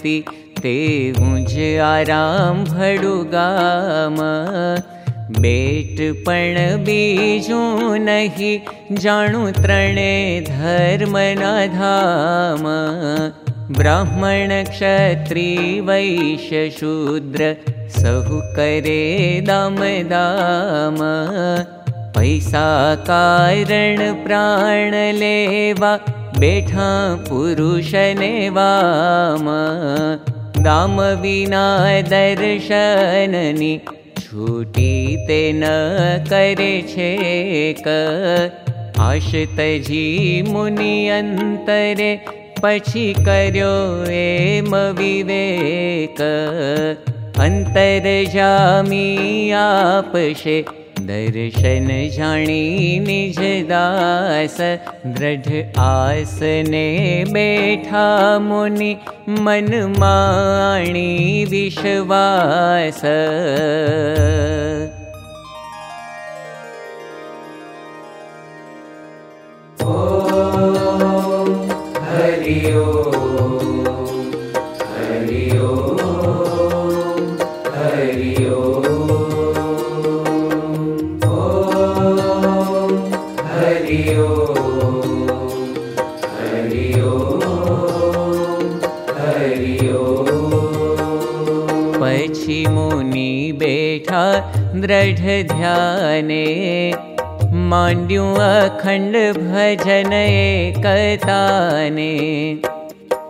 ते उज आराम भडुगाम बेट पण बीजू नहीं जाणु त्रणे धर्म धाम। ब्राह्मण क्षत्री वैश्य शूद्र सहु करे दाम दाम। पैसा बेठा पुरुष दाम विना दर्शननी छूटी ते न करे छेक। आशतजी मुनि अंतरे पछी कर्यो एम विवेक। अंतर जामी आपशे दर्शन जाणी निज दास दृढ़ आसने बैठा मुनि मन माणी विश्वास दृढ ध्याने माण्ड्यु अखण्ड भजन एकताने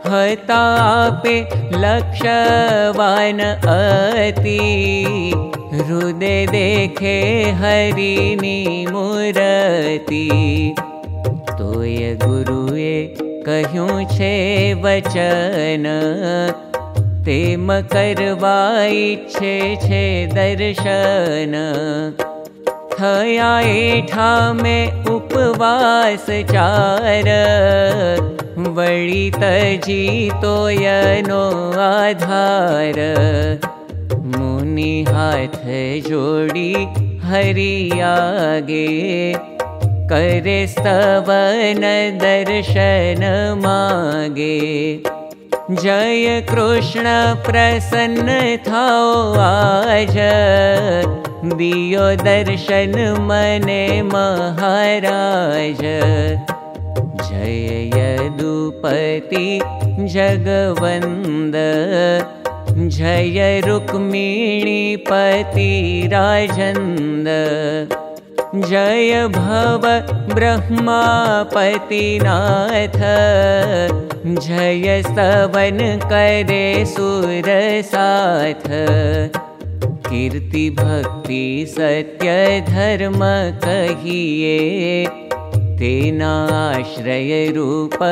हतापे लक्षवान अति हृदय देखे हरिनी मूरति। गुरुए कह्यूं छे वचन छे दर्शन। थया एठा में उपवास चार। वळी तजी तोयनो आधार। मुनि हाथ जोड़ी हरियागे करे स्तवन दर्शन मागे जय कृष्ण प्रसन्न थाओ आज। दियो दर्शन मने महाराज। जय यदुपति जगवन्द। जय रुक्मिणीपति राजन्द जय भव ब्रह्मापतिनाथ। जय स्तवन करे सुर साथ। कीर्ति भक्ति सत्य धर्म कहिए। तेना आश्रय रूप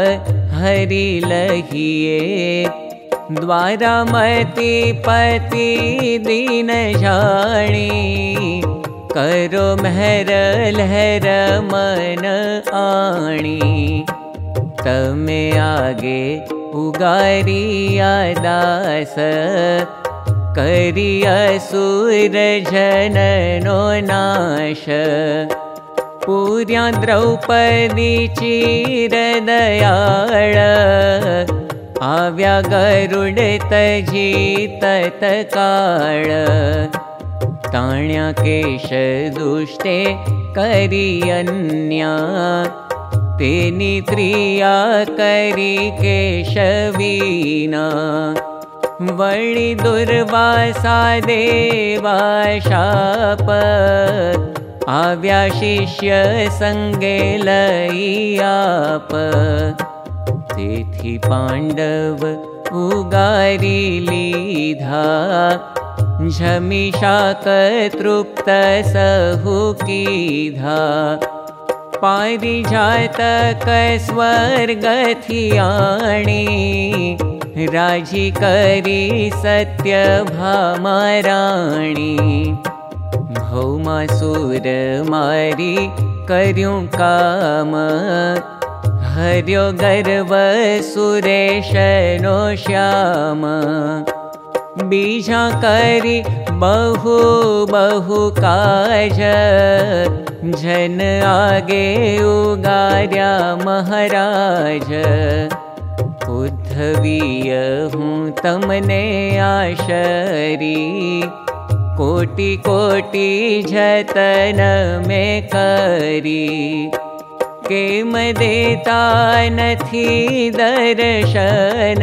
हरि लहिए। द्वारा मति पति दीन जाणी करो महर लहर मन आणी। तमे आगे उगारिया दास। करिया सूर जननो नाश। पूर्या द्रौपदी चीर आव्या गरुड तजी तत्काळ ताण्या केश दुष्टे करी अन्या तेनी त्रिया करी केशवीना। देवा शाप। आव्या शिष्य सङ्गे लईयाप तेथि पाण्डव उगारी लीधा झमिषाक तृप्त सहुकीधा पारिजात स्वर्गथियाणी राजी करी सत्य भामाराणी। भौमासुर मारी कर्यूं काम। हर्यो गर्व सुरेशनो श्याम बीजा बहु बहु काज। जन आगे उगार्या महाराज। हूँ तमने आशरी। कोटि कोटि जतन में करी। केम देता नथी दर्शन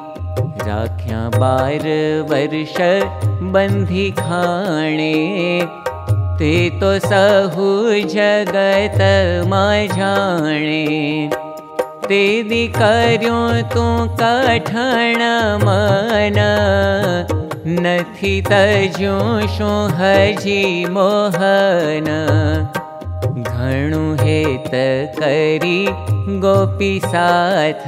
राख्या बार वर्ष बंधी खाणे। ते तो सहु जगत मा जाने ते दी कर्यो तू कठण मन। नथी तजू शो हजी मोहन। घणु हेत करी गोपी साथ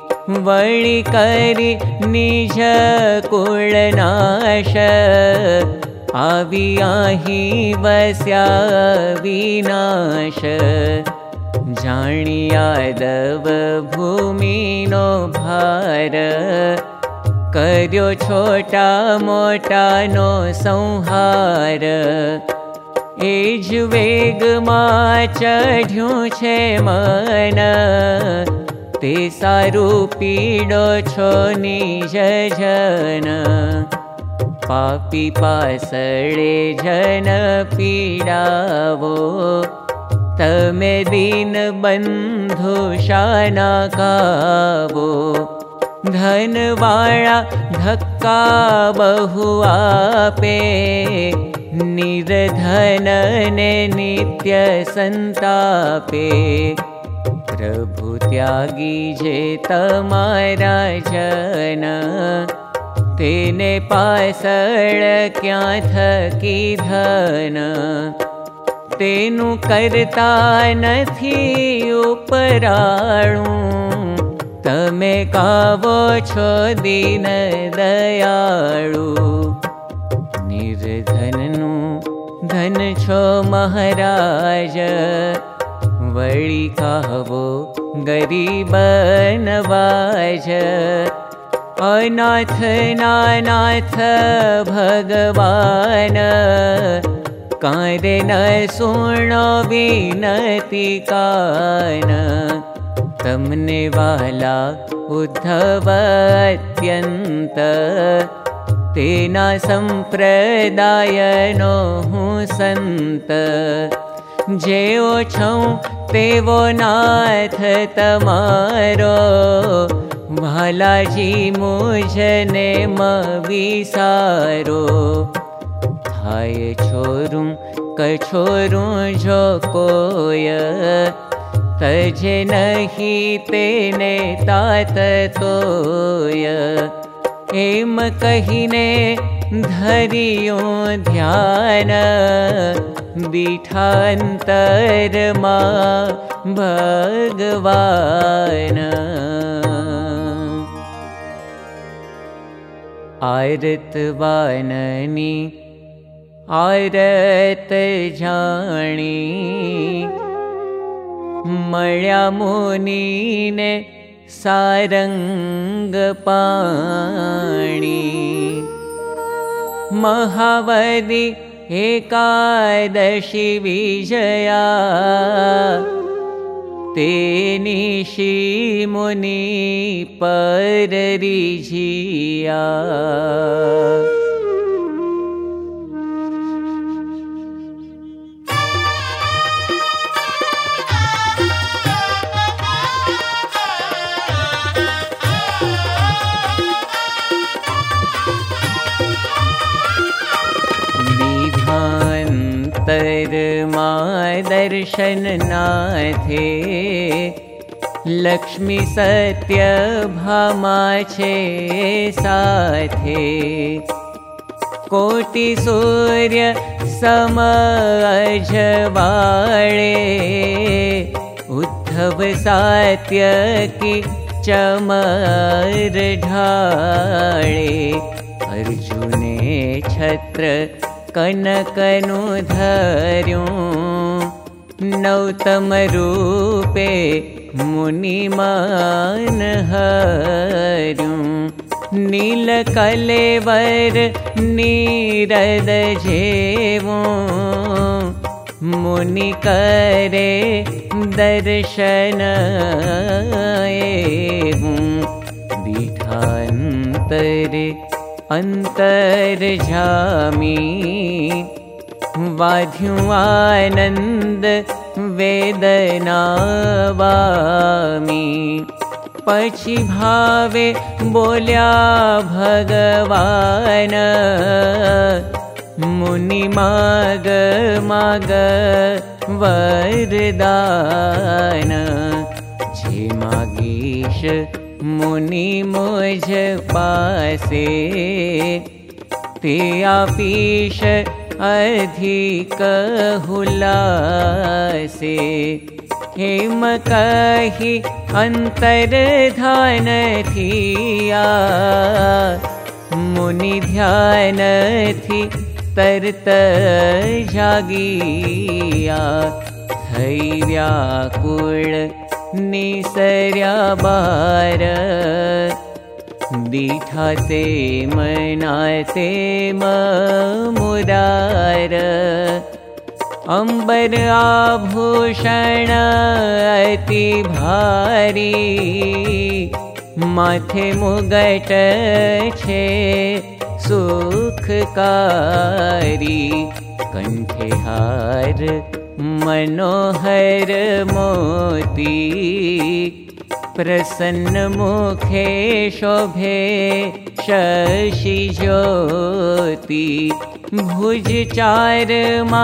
वळी करी निज कुळनाश आवी आही बस्या विनाश जाणी यादव भूमिनो भार કર્યો છોટા મોટાનો સંહાર એ જ વેગમાં ચઢ્યું છે મન તે સારું પીડો છો નિજ જન પાપી પાસળે જન પીડાવો તમે દીન બંધુ શાના કાવો धनवाळा धक्का बहुआपे निर्धनने नित्य संतापे प्रभु त्यागी जे तमारा जन तेने पासळ क्या थकी धन। तेनु करता नथी उपराणू तमे कावो छो दीन दयाळु निर्धननु धन छो महाराज वळी कावो गरीब नवाज। अनाथ नानाथ भगवान। न सुणो विनति कान। तमने वाला उद्धवत्यन्त तेना सम्प्रदायनो हूँ सन्त जेओ छौ तेवो नाथ तमारो। भालाजी मुझने मविसारो थाय छोरुं कछोरुं जो कोय। तजे नहि तेने तात तोय एम कहिने धरियो ध्यान बीठान्तर मा भगवान। आरतवाननी आरत जाणी मळ्या मुनीने सारंग पाणी महावदी एकादशी विजया। तेनिशी मुनि पररिझिया मा दर्शन नाथे लक्ष्मी सत्य भामा छे साथे। कोटि सूर्य समजवाळे। उद्धव सात्य की चमर ढाळे। अर्जुने छत्र कनकनु धर्यो नौतम रूपे मुनिमान हर्यो नील कलेवर नीरद जेवो मुनि करे दर्शन दीठान्तरे अंतर जामी वाध्यु आनंद वेदना वामी पछी भावे बोल्या भगवान। मुनि माग माग वरदान। जे मागीश मुनि मोज पासे आपीश अधिक हुलासे। हेम कही अंतर धान थिया मुनि ध्यान थी तरत व्याकुल निसर्या बार दीठाते मनाते मुरार अम्बर आभूषण अति भारी। माथे मुगट छे सुखकारी। कंठे हार मनोहर मोती प्रसन्न मुखे शोभे शशि ज्योति भुज चार मा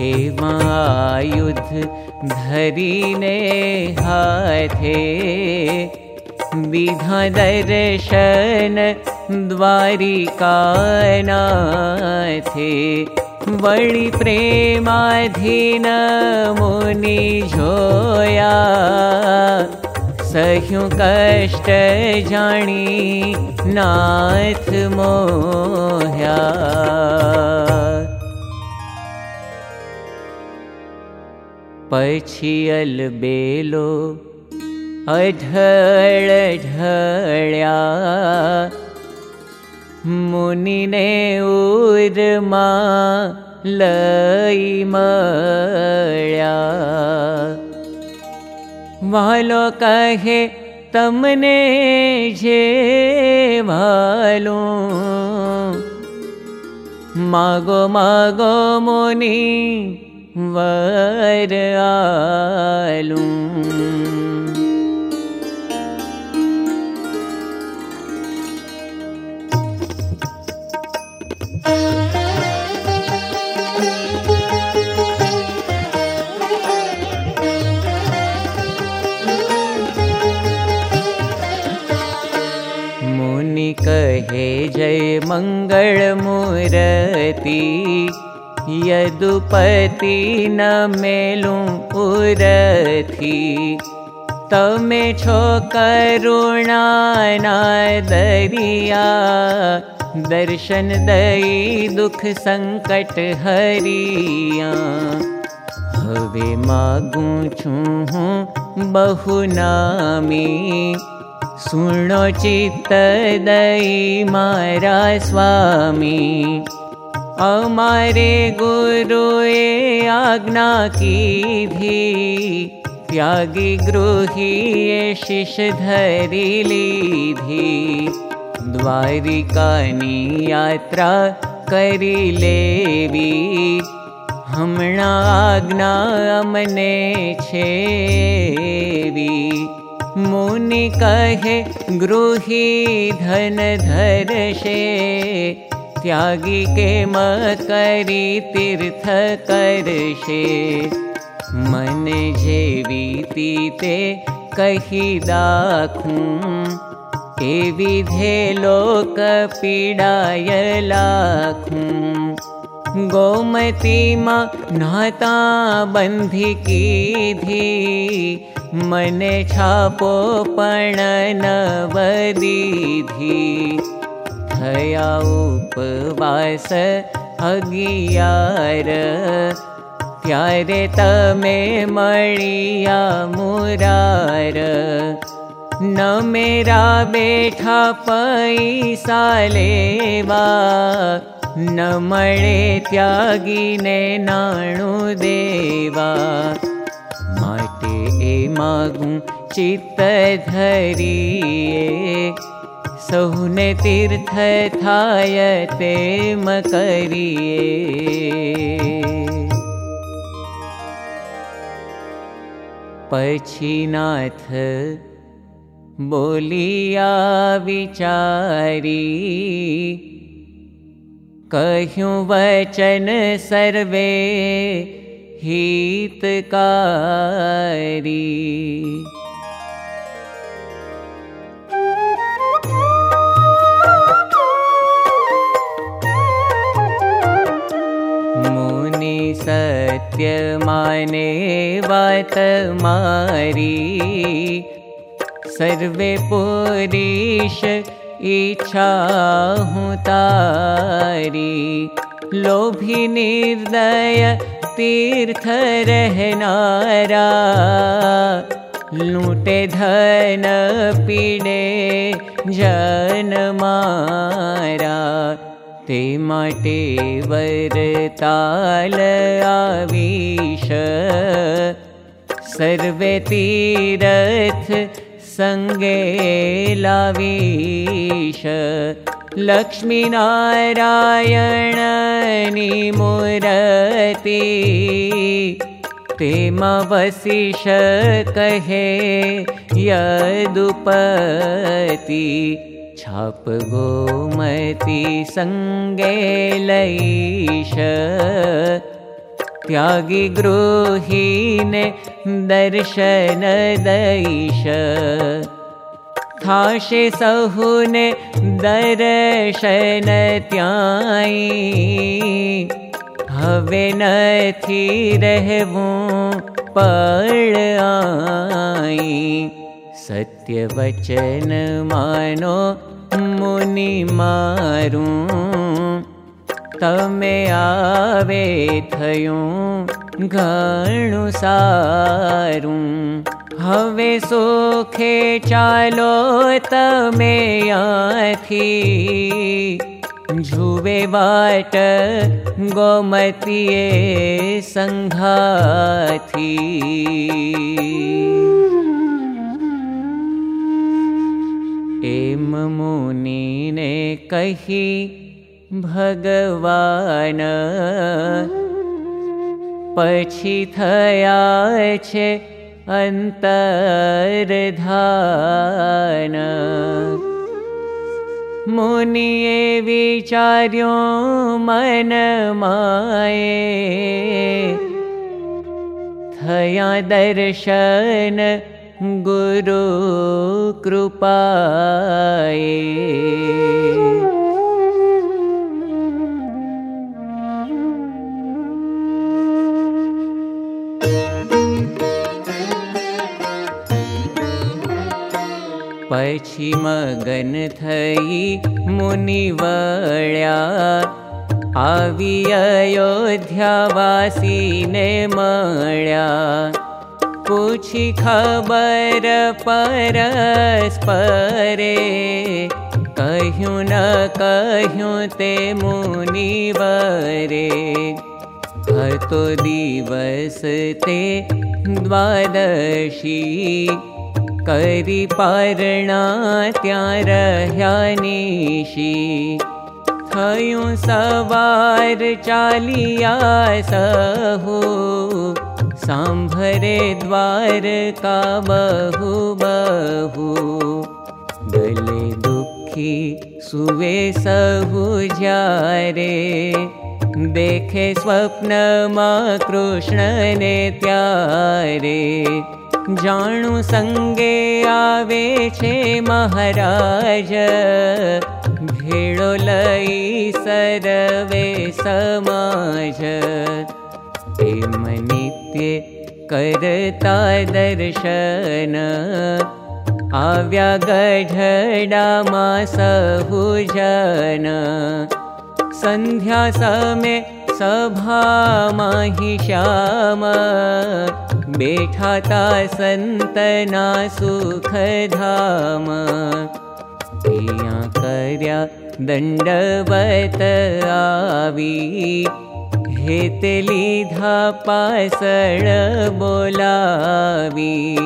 एवायुध धरीने हाथे। विधा दर्शन द्वारिकानाथे। वळि प्रेमाधीन मुनि झोया। सह्यु कष्ट जाणी नाथ मोह्या पछियल बेलो अढळ ढळ्या। मुनिने उरमा लई मळ्या। वालो कहे तमने भालो मागो मागो मुनी आलू। मुनि कहे जय मंगल मूर्ति यदुपति न मेलू उरथी तमे छो करुणा दरिया। दर्शन दई दुख संकट हरिया। हवे मागू छु बहु नामी। सुनो चित्त दई मारा स्वामी अमारे गुरुए आज्ञा की धी त्यागी गृही शिष धरी लीधी द्वारिकानी यात्रा करी लेवी। हम्णाज्ञा मने छेवी। मुनि कहे गृही धन धरशे त्यागी के मकरी तीर्थ करशे। मन जेवी तीते कही दाखूं विधे लोक पीडाय लाखूं गोमती मा नाता बंधी की धी मने छापो पण नवदीधी थया उपवास अगियार। त्यारे तमे मळिया मुरार। न मेरा बैठा पैसा लेवा। न मळे त्यागी ने नाणु देवा। माटे ए मागू चित्त धरिए सहुने तीर्थ थाय ते करिए। पछी नाथ बोलिया विचारी कह्यूं वचन सर्वे हितकारी माने मारी। सर्वे पुरीश इच्छा तारी। लोभी निर्दय तीर्थ रहनारा। लूटे धन पीड़े जन मारा ते माटे वरताल आवीश। सर्वे तीरथ संगे लावीश। लक्ष्मीनारायणनि मूरति। तेम वसिष कहे यदुपति छाप गोमति संगे लैश त्यागी गृहीने दर्शन दैश। थाशे सहुने दर्शन त्याई। हवे नथी रहवूं पड़ आई सत्य वचन मानो मुनि मारूं। तमे आवे थयूं घणु सारूं। हवे सुखे चालो तमे याथी जुवे बाट गोमतीए संघाथी एम मुनि ने कही भगवान पछी थया छे अंतरधान मुनिए विचार्यो मन माए थया दर्शन गुरु कृपाए। पछी मगन थई मुनि वळ्या आवी अयोध्यावासी ने मळ्या पूछी खबर परस्परे। कह्यूं न कह्यूं ते मुनि वरे हतो दिवस ते द्वादशी। करी पारणा त्या रह्या निशी थयूं सवार चालिया सहु सांभरे द्वार का बहु बहु गले जारे। देखे स्वप्न मा कृष्ण ने त्यारे। जाणु संगे आवे छे महाराज। भेड़ो लई सरवे समाज। एम दर्शन। आव्या गढ़डा मा सहुजन संध्या समे माहि श्याम। बेठाता संतना सुख धाम। कर्या दण्डवत आवी हेत लीधा पासण बोलावी.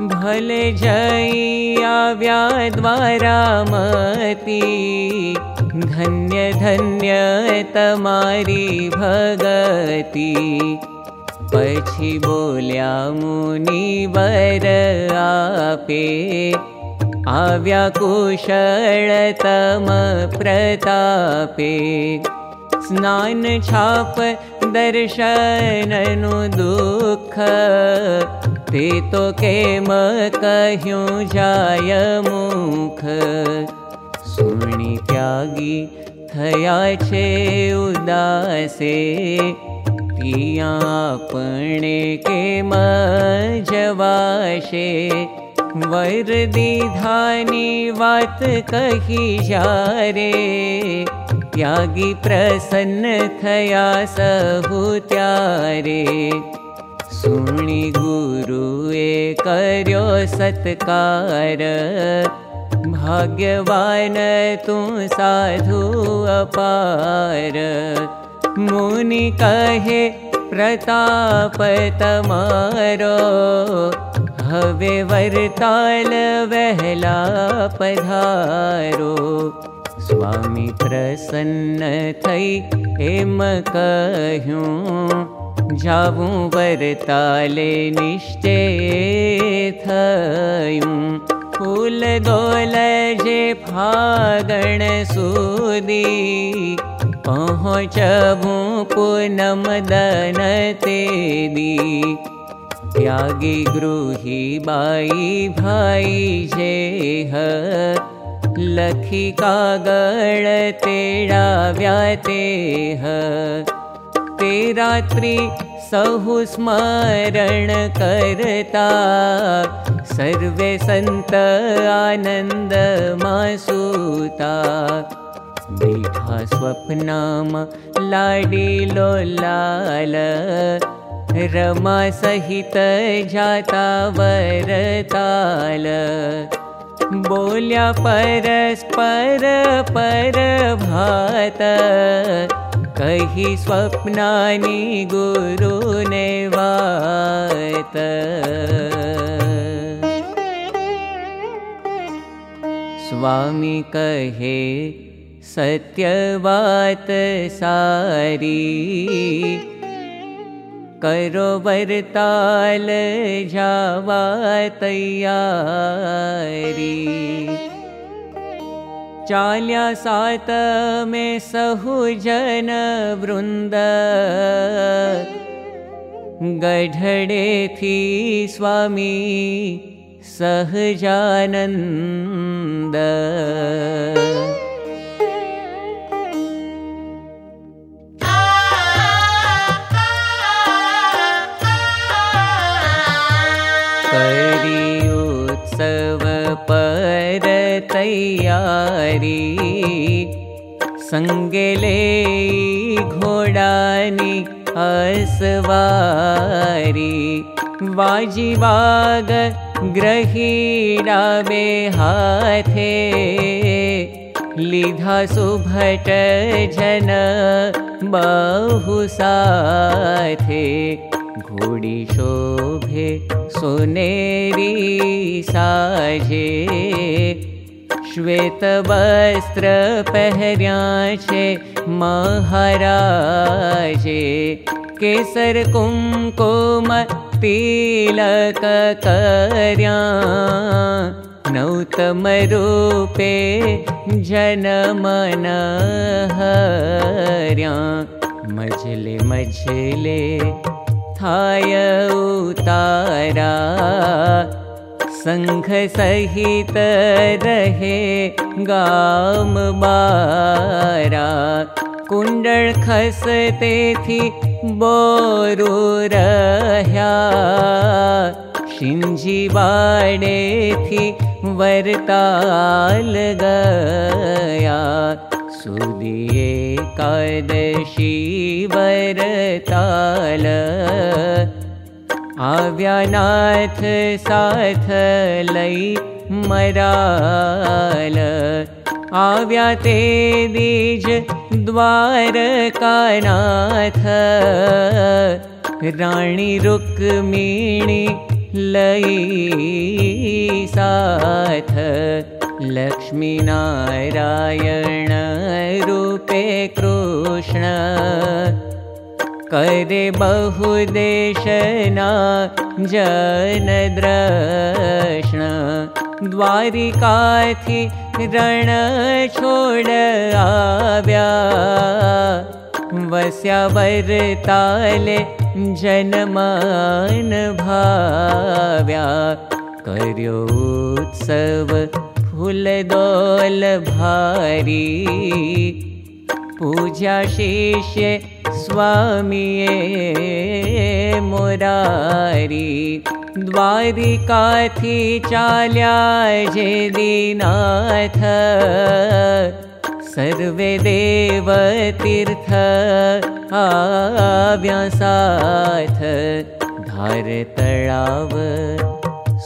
भले जय आव्या द्वारा मती. धन्य धन्य तमारी भगती. पछी बोल्या मुनि वर आपे. आव्या कुशल तम प्रतापे स्नान छाप दर्शननु दुख। ते तो केम कह्यूं जाय मुख। सुणी त्यागी थया छे उदासे। तियापणे केम जवाशे। वर दीधानी वात कही जारे त्यागी प्रसन्न थया सहु त्यारे। सुणी गुरुए कर्यो सत्कार। भाग्यवान तू साधु अपार। मुनि कहे प्रताप तमारो। हवे वरताल वहला पधारो स्वामी प्रसन्न थई एम कहूं जाऊं वरताले निश्चय थयूं। फूल दोल जे फागण सुदी पहुँचबू पूनम दन ते दी त्यागी गृही बाई भाई जे ह लखी कागळ तेड़ा व्याते ते रात्रि करता। सर्वे संत आनंद मासूता। बैठा स्वप्नाम लाडी रमा सहित जाता वरताल बोल्या परस्पर पर भात कही स्वप्नानी गुरु ने वात। स्वामी कहे सत्यवात सारी करो वरताल जावा तैयारी। चाल्या सात में सहु जन वृंद गढ़े थी स्वामी सहजानंद तैयारी संगेले घोड़ानी असवारी वाजी वाग ग्रहीडा बे हाथे। लीधा सुभट जन बहु साथे। घोड़ी शोभे सोनेरी साजे श्वेत वस्त्र पहर्या छे महाराजे केसर कुमकुम तिलक कर्या। नौतम रूपे जनमन हर्या। मजले मजले थाय उतारा संघ सहित रहे गाम बारा कुंडल खसते थी बोरु रह्या। शिंजी वाड़े थी वरताल गया। सुदिए कादशी वरताल आव्यानाथ साथ लई मराल। आव्या ते दीज द्वारकानाथ। राणी रुक्मिणी लई साथ। लक्ष्मी नारायण रूपे कृष्ण द्वारिकाथि रण छोड आव्या। वस्या वरताले जनमान भाव्या। कर्यो उत्सव फूलदोल भारी पूजा शिष्य स्वामी मुरारी द्वारिकाथि चाल्या दीनाथ सर्वे देव तीर्थ आव्यासाथ। धार तळाव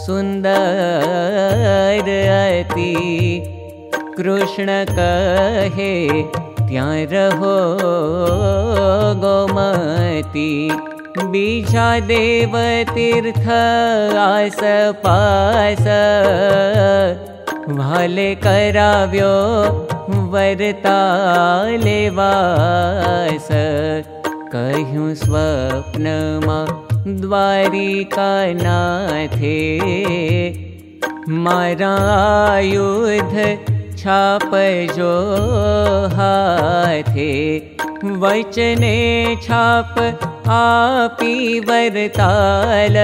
सुन्दर अति। कृष्ण कहे रहो गोमती बीजा देव तीर्थ कराव्यो वरताले वास कहूँ स्वप्न मा द्वारिका नाथे मारा छाप जो वचने छाप आपी वरताल।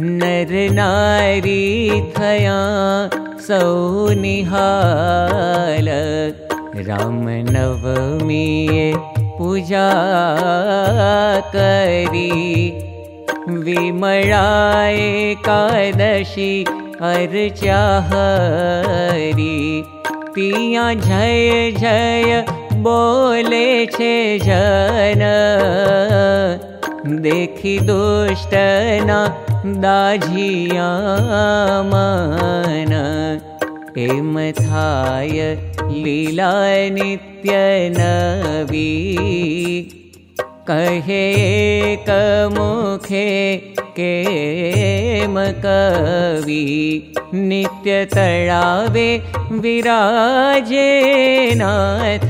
नर नारी थया सौ निहाल। राम नवमी पूजा करी विमलाए कादशी हरि पिया जय जय बोले छे जन। देखी दुष्टना दाजिया मन। एम थाय लीला नित्य नवी। कहे कमुखे केम कवि नित्य तळावे विराजे नाथ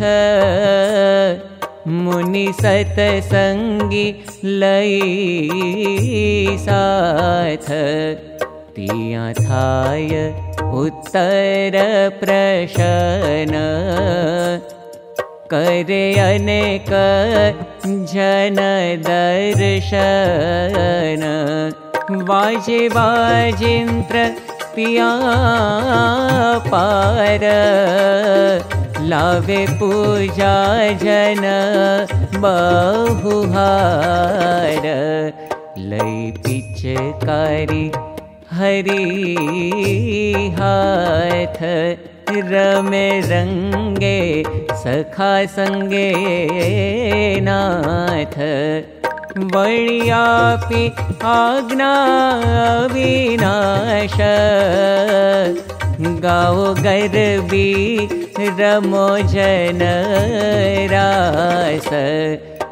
मुनि सतसङ्गी लई साथ। तिया उत्तर प्रशन करे अनेक जन दर्शन। वाजे वाजिन्त्र पिया पार। लावे पूजा जन बहुहार। लई पिचकारी हरि हाथ रमे रङ्गे सखा सङ्गे नाथ। वणियापि आज्ञा विनाश। गाओ गर्बी रमो जन रास।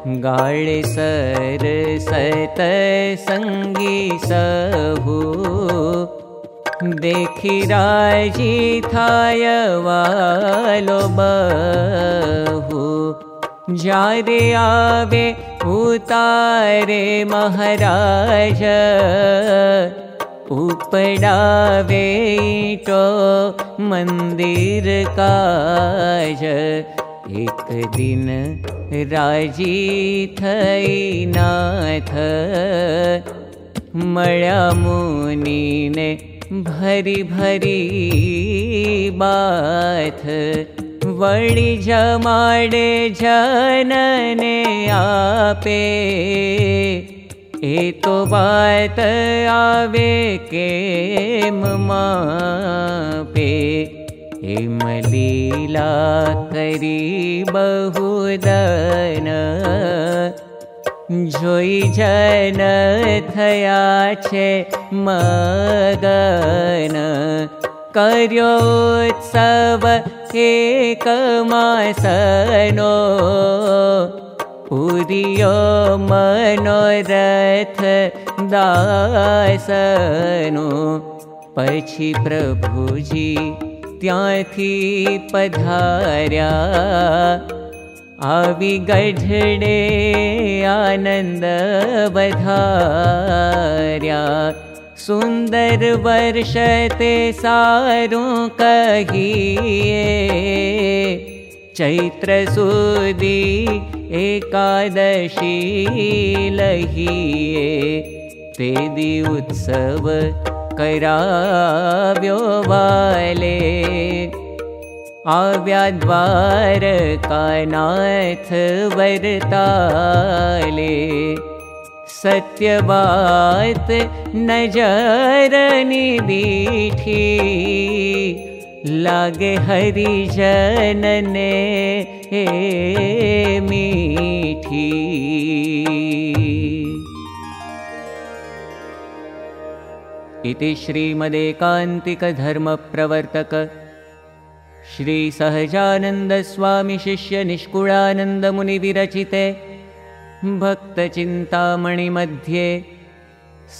गाळ सर सत सङ्गी सहू थाय वालो बहु। जारे आवे उतारे महाराज। उपडावे तो मंदिर काज। एक दिन राजी नाथ। मळ्या मुनीने भरी भरी बाथ वळी जमाडे जनने आपे। ए तो बात आवे के मापे। लीला करी बहुदन जोई जन थया छे मगन कर्योत्सव एक मासनो। पुरियो मनोरथ दासनो। पछी प्रभुजी त्याथी पधार्या आवि गढडे आनन्द बधार्या सुन्दर वर्षते सारु कहिए चैत्र सुदी एकादशी लहिए तेदि उत्सव कराव्यो वाले आव्याद्वार कानाथ वरताले सत्यवात नजरनि दीठी लागे हरिजनने मीठी। इति श्रीमदेकान्तिकधर्मप्रवर्तक श्रीसहजानन्दस्वामिशिष्यनिष्कुळानन्दमुनिविरचिते भक्तचिन्तामणिमध्ये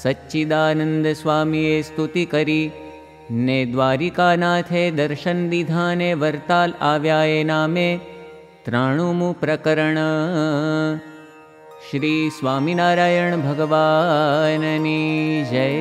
सच्चिदानन्दस्वामिये स्तुतिकरी द्वारिकानाथे दर्शनविधाने वर्ताल आव्याये नामे त्राणुमु प्रकरण। श्री स्वामिनारायण भगवाननी जय